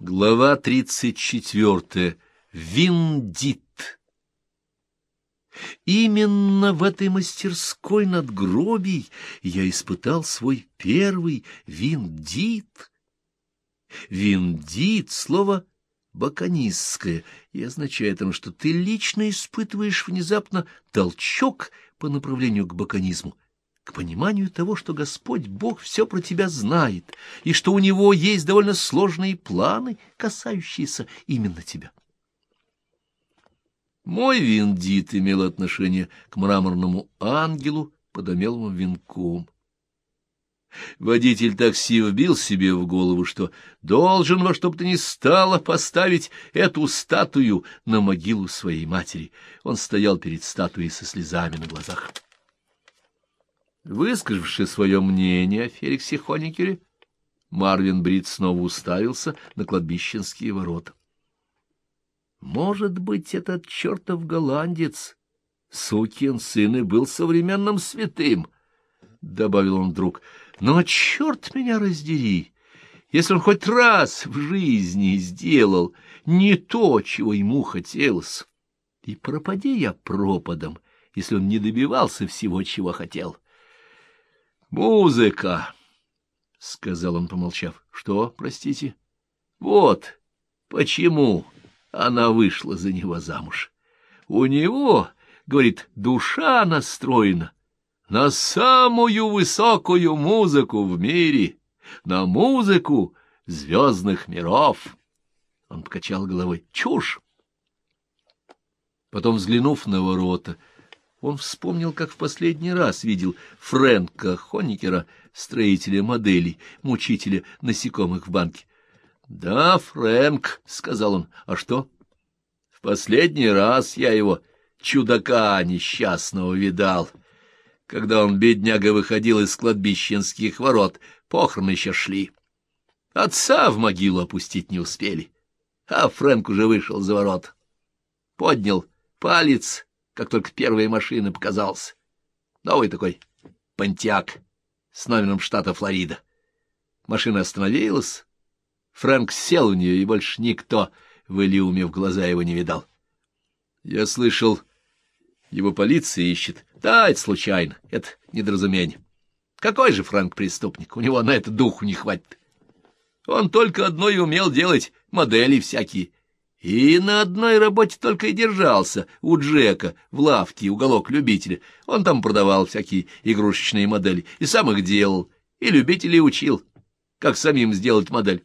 Глава тридцать четвертая. Виндит. Именно в этой мастерской надгробий я испытал свой первый виндит. Виндит — слово баканистское и означает оно, что ты лично испытываешь внезапно толчок по направлению к баканизму к пониманию того, что Господь Бог все про тебя знает, и что у Него есть довольно сложные планы, касающиеся именно тебя. Мой виндит имел отношение к мраморному ангелу под омелым венком. Водитель такси вбил себе в голову, что должен во что бы то ни стало поставить эту статую на могилу своей матери. Он стоял перед статуей со слезами на глазах. Высказавши свое мнение о Феликсе Хоникере, Марвин Брит снова уставился на кладбищенские ворота. Может быть, этот чертов голландец, сукин сын, и был современным святым, — добавил он вдруг. Но черт меня раздери, если он хоть раз в жизни сделал не то, чего ему хотелось. И пропади я пропадом, если он не добивался всего, чего хотел. — Музыка, — сказал он, помолчав. — Что, простите? — Вот почему она вышла за него замуж. У него, говорит, душа настроена на самую высокую музыку в мире, на музыку звездных миров. Он покачал головой. Чушь! Потом, взглянув на ворота, — он вспомнил, как в последний раз видел Фрэнка Хоникера, строителя моделей, мучителя насекомых в банке. — Да, Фрэнк, — сказал он, — а что? — В последний раз я его, чудака несчастного, видал. Когда он, бедняга, выходил из кладбищенских ворот, похороны еще шли. Отца в могилу опустить не успели, а Фрэнк уже вышел за ворот. Поднял палец как только первая машина показалась. Новый такой понтяк с номером штата Флорида. Машина остановилась. Фрэнк сел у нее, и больше никто в Элиуме в глаза его не видал. Я слышал, его полиция ищет. Да, это случайно, это недоразумение. Какой же Фрэнк преступник? У него на это духу не хватит. Он только одно и умел делать, модели всякие. И на одной работе только и держался, у Джека, в лавке, уголок любителя. Он там продавал всякие игрушечные модели, и сам их делал, и любителей учил, как самим сделать модель.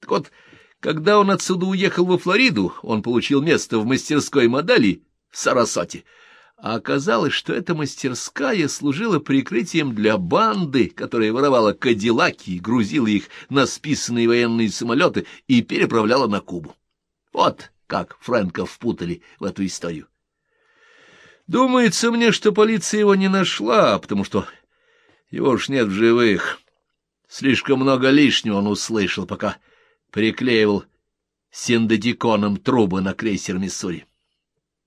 Так вот, когда он отсюда уехал во Флориду, он получил место в мастерской модели в Сарасоте, а оказалось, что эта мастерская служила прикрытием для банды, которая воровала кадиллаки, грузила их на списанные военные самолеты и переправляла на Кубу. Вот как Фрэнка впутали в эту историю. Думается мне, что полиция его не нашла, потому что его уж нет в живых. Слишком много лишнего он услышал, пока приклеивал синдетиконом трубы на крейсер «Миссури».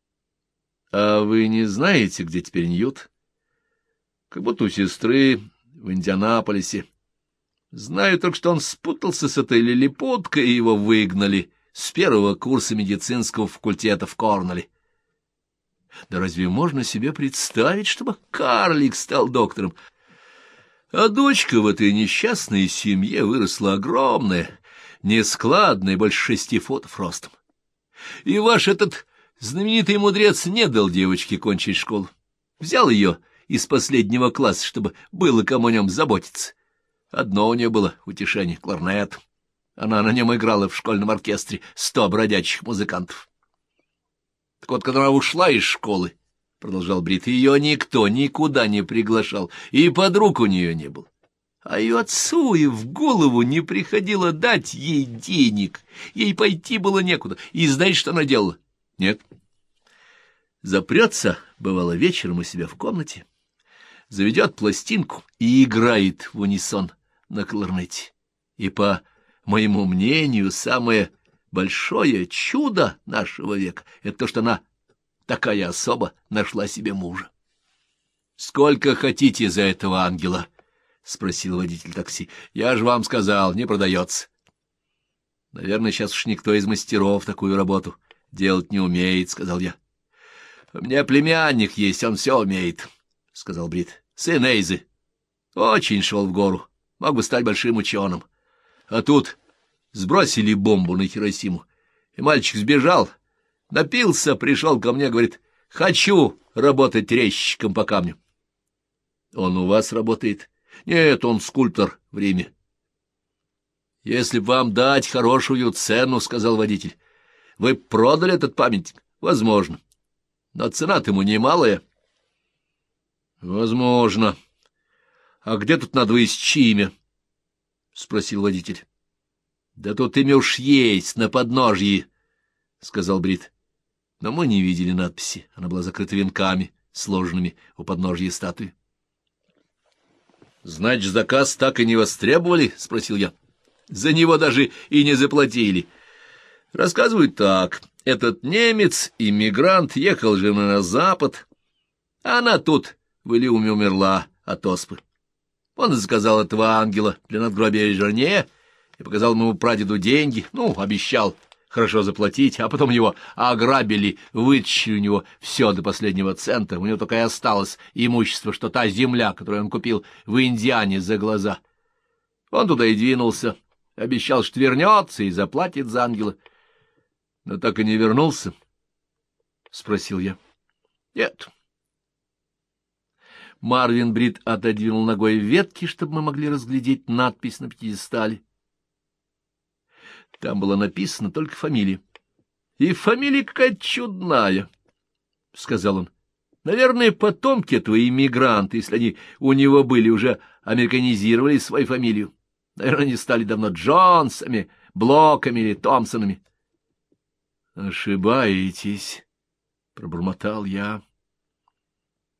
— А вы не знаете, где теперь Ньют? — Как будто у сестры в Индианаполисе. Знаю только, что он спутался с этой лилипуткой, и его выгнали с первого курса медицинского факультета в Корнеле. Да разве можно себе представить, чтобы карлик стал доктором? А дочка в этой несчастной семье выросла огромная, нескладная, больше шести футов ростом. И ваш этот знаменитый мудрец не дал девочке кончить школу. Взял ее из последнего класса, чтобы было кому о нем заботиться. Одно у нее было утешение — кларнет. Она на нем играла в школьном оркестре сто бродячих музыкантов. Так вот, когда она ушла из школы, — продолжал Брит, — ее никто никуда не приглашал, и подруг у нее не было. А ее отцу и в голову не приходило дать ей денег. Ей пойти было некуда. И знаете, что она делала? Нет. Запрется, бывало, вечером у себя в комнате, заведет пластинку и играет в унисон на кларнете. И по моему мнению, самое большое чудо нашего века — это то, что она, такая особа, нашла себе мужа. — Сколько хотите за этого ангела? — спросил водитель такси. — Я же вам сказал, не продается. — Наверное, сейчас уж никто из мастеров такую работу делать не умеет, — сказал я. — У меня племянник есть, он все умеет, — сказал Брит. — Сын Эйзы. Очень шел в гору, мог бы стать большим ученым. А тут сбросили бомбу на Хиросиму, и мальчик сбежал, напился, пришел ко мне, говорит, хочу работать резчиком по камню. — Он у вас работает? — Нет, он скульптор в Риме. — Если вам дать хорошую цену, — сказал водитель, — вы продали этот памятник? — Возможно. Но цена-то ему немалая. — Возможно. А где тут надо чимя? — спросил водитель. — Да тут имя уж есть, на подножье, — сказал Брит. Но мы не видели надписи, она была закрыта венками, сложенными у подножья статуи. — Значит, заказ так и не востребовали? — спросил я. — За него даже и не заплатили. Рассказывают так. Этот немец, иммигрант, ехал же на запад, а она тут в Илиуме умерла от оспы. Он заказал этого ангела для надгробия жене и показал моему прадеду деньги, ну, обещал хорошо заплатить, а потом его ограбили, вытащили у него все до последнего цента, у него только и осталось имущество, что та земля, которую он купил в Индиане за глаза. Он туда и двинулся, обещал, что вернется и заплатит за ангела. Но так и не вернулся, — спросил я. — Нет. Марвин Брит отодвинул ногой ветки, чтобы мы могли разглядеть надпись на пьедестале. Там была написана только фамилия. — И фамилия какая-то чудная, — сказал он. — Наверное, потомки твои иммигранты, если они у него были, уже американизировали свою фамилию. Наверное, они стали давно Джонсами, Блоками или Томпсонами. — Ошибаетесь, — пробормотал я.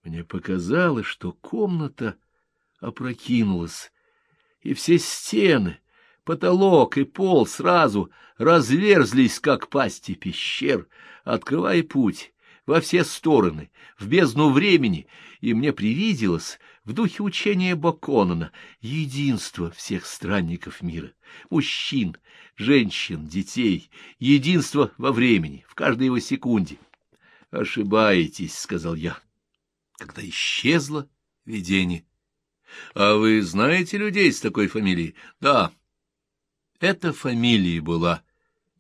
Мне показалось, что комната опрокинулась, и все стены Потолок и пол сразу разверзлись, как пасти пещер, открывая путь во все стороны, в бездну времени, и мне привиделось в духе учения Баконана единство всех странников мира, мужчин, женщин, детей, единство во времени, в каждой его секунде. — Ошибаетесь, — сказал я, когда исчезло видение. — А вы знаете людей с такой фамилией? — Да. — эта фамилия была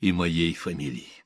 и моей фамилией.